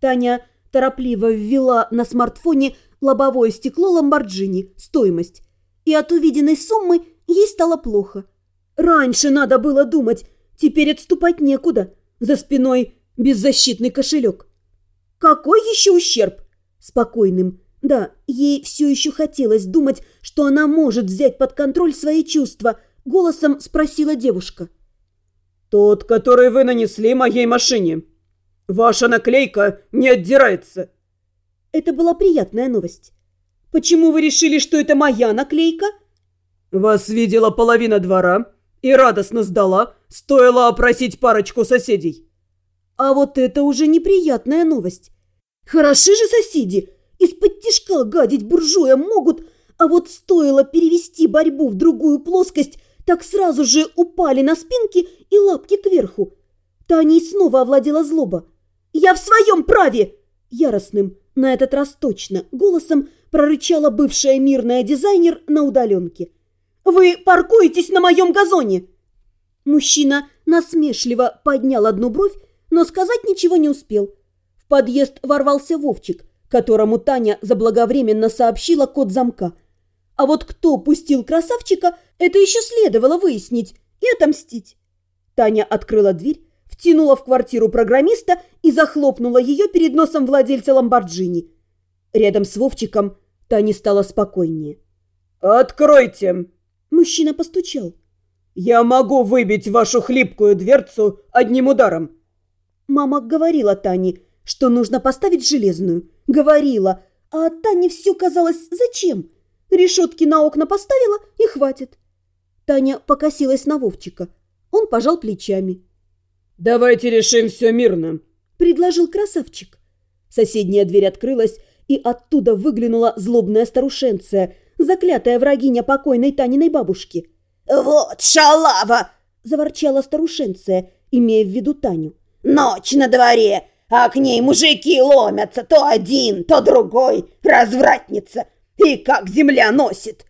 Таня торопливо ввела на смартфоне лобовое стекло Ламборджини, стоимость. И от увиденной суммы ей стало плохо. Раньше надо было думать, теперь отступать некуда. За спиной беззащитный кошелек. Какой еще ущерб? Спокойным. Да, ей все еще хотелось думать, что она может взять под контроль свои чувства. Голосом спросила девушка. «Тот, который вы нанесли моей машине. Ваша наклейка не отдирается». Это была приятная новость. «Почему вы решили, что это моя наклейка?» «Вас видела половина двора и радостно сдала, стоило опросить парочку соседей». А вот это уже неприятная новость. Хороши же соседи, из-под тишка гадить буржуям могут, а вот стоило перевести борьбу в другую плоскость, так сразу же упали на спинки и лапки кверху. Таней снова овладела злоба. «Я в своем праве!» Яростным, на этот раз точно, голосом прорычала бывшая мирная дизайнер на удаленке. «Вы паркуетесь на моем газоне!» Мужчина насмешливо поднял одну бровь, но сказать ничего не успел. В подъезд ворвался Вовчик, которому Таня заблаговременно сообщила код замка. А вот кто пустил красавчика, это еще следовало выяснить и отомстить. Таня открыла дверь, втянула в квартиру программиста и захлопнула ее перед носом владельца Ламборджини. Рядом с Вовчиком Тане стало спокойнее. «Откройте!» Мужчина постучал. «Я могу выбить вашу хлипкую дверцу одним ударом!» Мама говорила Тане, что нужно поставить железную. Говорила, а Тане все казалось зачем? Решетки на окна поставила и хватит. Таня покосилась на Вовчика. Он пожал плечами. «Давайте решим все мирно», — предложил красавчик. Соседняя дверь открылась, и оттуда выглянула злобная старушенция, заклятая врагиня покойной Таниной бабушки. «Вот шалава!» – заворчала старушенция, имея в виду Таню. Ночь на дворе, а к ней мужики ломятся, то один, то другой, развратница. И как земля носит.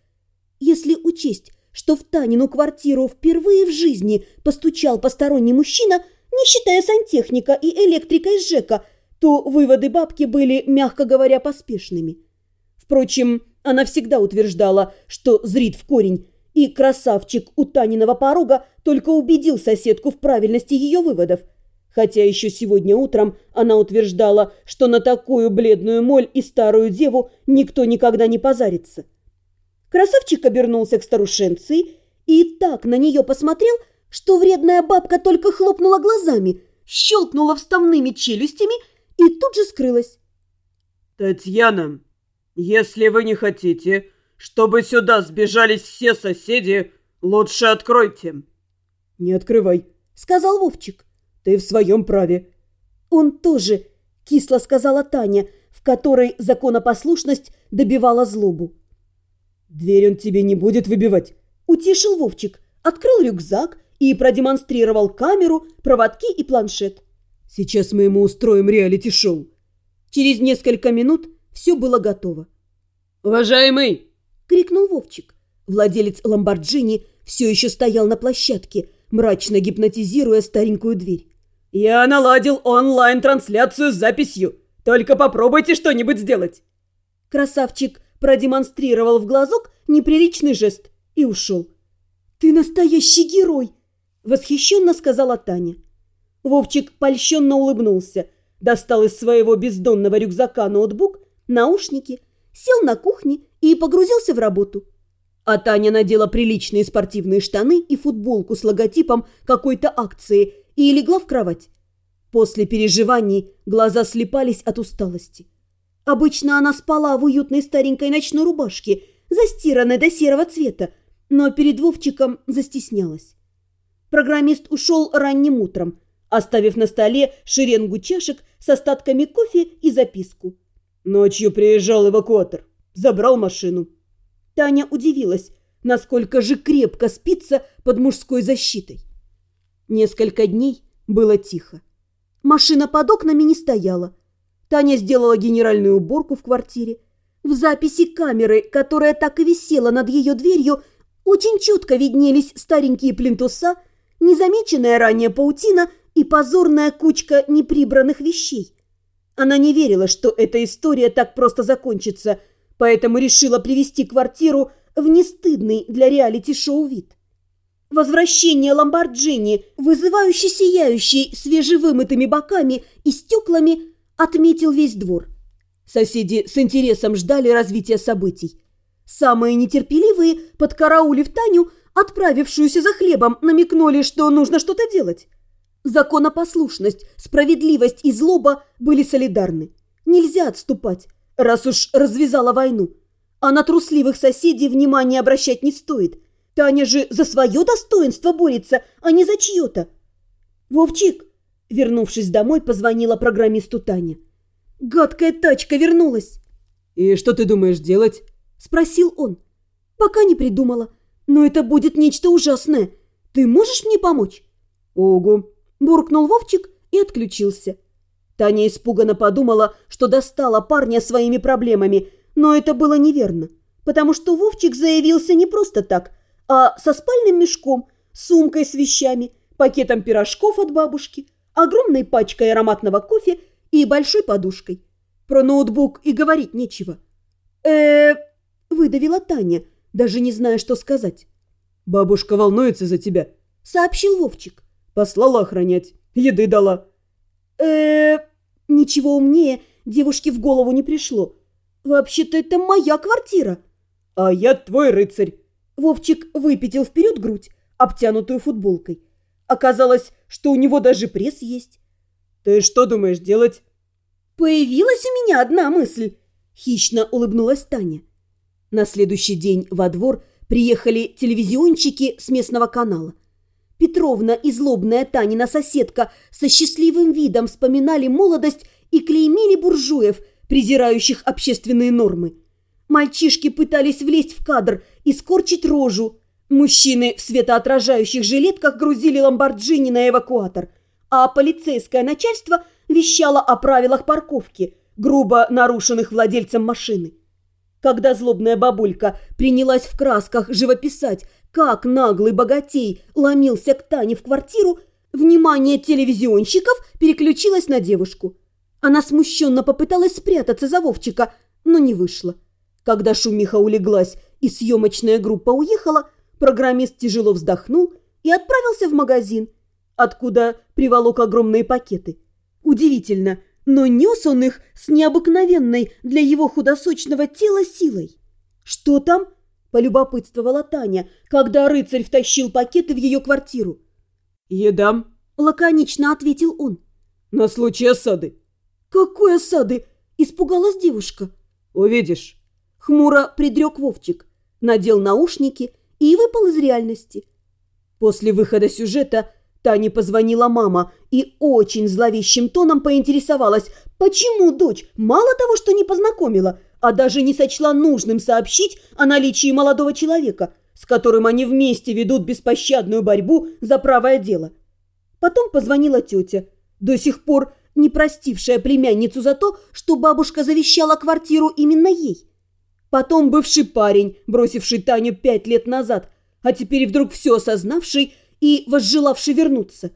Если учесть, что в Танину квартиру впервые в жизни постучал посторонний мужчина, не считая сантехника и электрика из ЖЭКа, то выводы бабки были, мягко говоря, поспешными. Впрочем, она всегда утверждала, что зрит в корень, и красавчик у Таниного порога только убедил соседку в правильности ее выводов – Хотя еще сегодня утром она утверждала, что на такую бледную моль и старую деву никто никогда не позарится. Красавчик обернулся к старушенции и так на нее посмотрел, что вредная бабка только хлопнула глазами, щелкнула вставными челюстями и тут же скрылась. «Татьяна, если вы не хотите, чтобы сюда сбежались все соседи, лучше откройте». «Не открывай», — сказал Вовчик. Ты в своем праве. Он тоже, кисло сказала Таня, в которой законопослушность добивала злобу. Дверь он тебе не будет выбивать. Утешил Вовчик, открыл рюкзак и продемонстрировал камеру, проводки и планшет. Сейчас мы ему устроим реалити-шоу. Через несколько минут все было готово. «Уважаемый!» – крикнул Вовчик. Владелец Ламборджини все еще стоял на площадке, мрачно гипнотизируя старенькую дверь. «Я наладил онлайн-трансляцию с записью. Только попробуйте что-нибудь сделать!» Красавчик продемонстрировал в глазок неприличный жест и ушел. «Ты настоящий герой!» – восхищенно сказала Таня. Вовчик польщенно улыбнулся, достал из своего бездонного рюкзака ноутбук, наушники, сел на кухне и погрузился в работу. А Таня надела приличные спортивные штаны и футболку с логотипом какой-то акции и легла в кровать. После переживаний глаза слепались от усталости. Обычно она спала в уютной старенькой ночной рубашке, застиранной до серого цвета, но перед Вовчиком застеснялась. Программист ушел ранним утром, оставив на столе шеренгу чашек с остатками кофе и записку. Ночью приезжал эвакуатор, забрал машину. Таня удивилась, насколько же крепко спится под мужской защитой. Несколько дней было тихо. Машина под окнами не стояла. Таня сделала генеральную уборку в квартире. В записи камеры, которая так и висела над ее дверью, очень четко виднелись старенькие плинтуса, незамеченная ранее паутина и позорная кучка неприбранных вещей. Она не верила, что эта история так просто закончится, поэтому решила привести квартиру в нестыдный для реалити-шоу вид. Возвращение Ламборджини, вызывающий сияющий свежевымытыми боками и стеклами, отметил весь двор. Соседи с интересом ждали развития событий. Самые нетерпеливые, подкараулив Таню, отправившуюся за хлебом, намекнули, что нужно что-то делать. Законопослушность, справедливость и злоба были солидарны. Нельзя отступать, раз уж развязала войну. А на трусливых соседей внимания обращать не стоит. Таня же за свое достоинство борется, а не за чье-то. «Вовчик!» Вернувшись домой, позвонила программисту Таня. «Гадкая тачка вернулась!» «И что ты думаешь делать?» Спросил он. «Пока не придумала. Но это будет нечто ужасное. Ты можешь мне помочь?» «Огу!» Буркнул Вовчик и отключился. Таня испуганно подумала, что достала парня своими проблемами, но это было неверно, потому что Вовчик заявился не просто так, а со спальным мешком, сумкой с вещами, пакетом пирожков от бабушки, огромной пачкой ароматного кофе и большой подушкой. Про ноутбук и говорить нечего. э выдавила Таня, даже не зная, что сказать. «Бабушка волнуется за тебя», — сообщил Вовчик. Послала охранять. Еды дала. э Ничего умнее девушке в голову не пришло. Вообще-то это моя квартира. А я твой рыцарь. Вовчик выпятил вперед грудь, обтянутую футболкой. Оказалось, что у него даже пресс есть. Ты что думаешь делать? Появилась у меня одна мысль. Хищно улыбнулась Таня. На следующий день во двор приехали телевизионщики с местного канала. Петровна и злобная Танина соседка со счастливым видом вспоминали молодость и клеймили буржуев, презирающих общественные нормы. Мальчишки пытались влезть в кадр и скорчить рожу. Мужчины в светоотражающих жилетках грузили ламборджини на эвакуатор, а полицейское начальство вещало о правилах парковки, грубо нарушенных владельцем машины. Когда злобная бабулька принялась в красках живописать как наглый богатей ломился к Тане в квартиру, внимание телевизионщиков переключилось на девушку. Она смущенно попыталась спрятаться за Вовчика, но не вышло. Когда шумиха улеглась и съемочная группа уехала, программист тяжело вздохнул и отправился в магазин, откуда приволок огромные пакеты. Удивительно, но нес он их с необыкновенной для его худосочного тела силой. «Что там?» полюбопытствовала Таня, когда рыцарь втащил пакеты в ее квартиру. «Еда», — лаконично ответил он. «На случай осады». «Какой осады?» — испугалась девушка. «Увидишь». Хмуро предрек Вовчик, надел наушники и выпал из реальности. После выхода сюжета Тане позвонила мама и очень зловещим тоном поинтересовалась, почему дочь мало того, что не познакомила, а даже не сочла нужным сообщить о наличии молодого человека, с которым они вместе ведут беспощадную борьбу за правое дело. Потом позвонила тетя, до сих пор не простившая племянницу за то, что бабушка завещала квартиру именно ей. Потом бывший парень, бросивший Таню пять лет назад, а теперь вдруг все осознавший и возжелавший вернуться.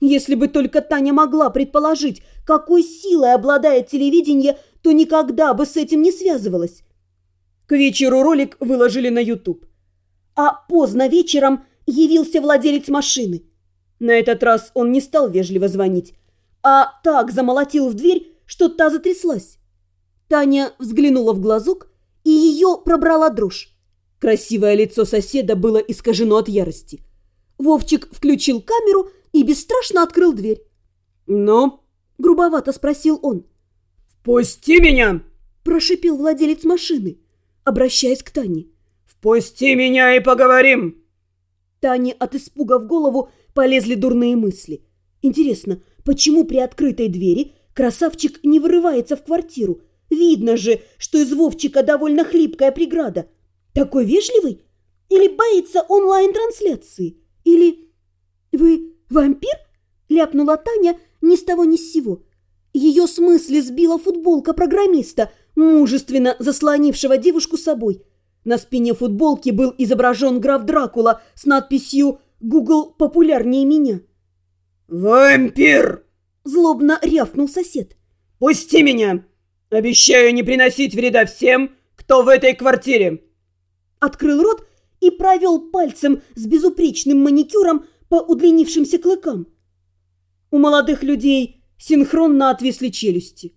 Если бы только Таня могла предположить, какой силой обладает телевидение – то никогда бы с этим не связывалась. К вечеру ролик выложили на YouTube. А поздно вечером явился владелец машины. На этот раз он не стал вежливо звонить, а так замолотил в дверь, что та затряслась. Таня взглянула в глазок, и ее пробрала дрожь. Красивое лицо соседа было искажено от ярости. Вовчик включил камеру и бесстрашно открыл дверь. «Ну?» – грубовато спросил он. «Впусти меня!» – прошипел владелец машины, обращаясь к Тане. «Впусти меня и поговорим!» Тане от испуга в голову полезли дурные мысли. Интересно, почему при открытой двери красавчик не вырывается в квартиру? Видно же, что из Вовчика довольно хлипкая преграда. Такой вежливый? Или боится онлайн-трансляции? Или... «Вы вампир?» – ляпнула Таня ни с того ни с сего – ее с мысли сбила футболка программиста, мужественно заслонившего девушку собой. На спине футболки был изображен граф Дракула с надписью «Гугл популярнее меня». «Вампир!» – злобно рявкнул сосед. Пусти меня! Обещаю не приносить вреда всем, кто в этой квартире!» Открыл рот и провел пальцем с безупречным маникюром по удлинившимся клыкам. У молодых людей синхронно отвисли челюсти.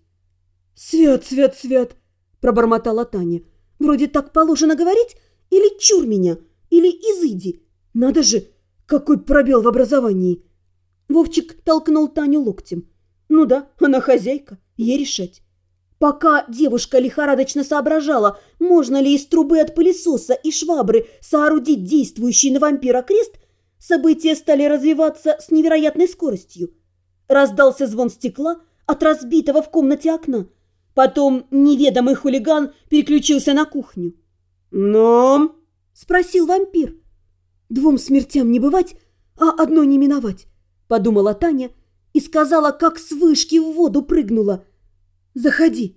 «Свят, свят, свят!» – пробормотала Таня. «Вроде так положено говорить, или чур меня, или изыди. Надо же, какой пробел в образовании!» Вовчик толкнул Таню локтем. «Ну да, она хозяйка, ей решать». Пока девушка лихорадочно соображала, можно ли из трубы от пылесоса и швабры соорудить действующий на вампира крест, события стали развиваться с невероятной скоростью. Раздался звон стекла от разбитого в комнате окна. Потом неведомый хулиган переключился на кухню. «Ну?» – спросил вампир. «Двум смертям не бывать, а одной не миновать», – подумала Таня и сказала, как с вышки в воду прыгнула – Заходи!»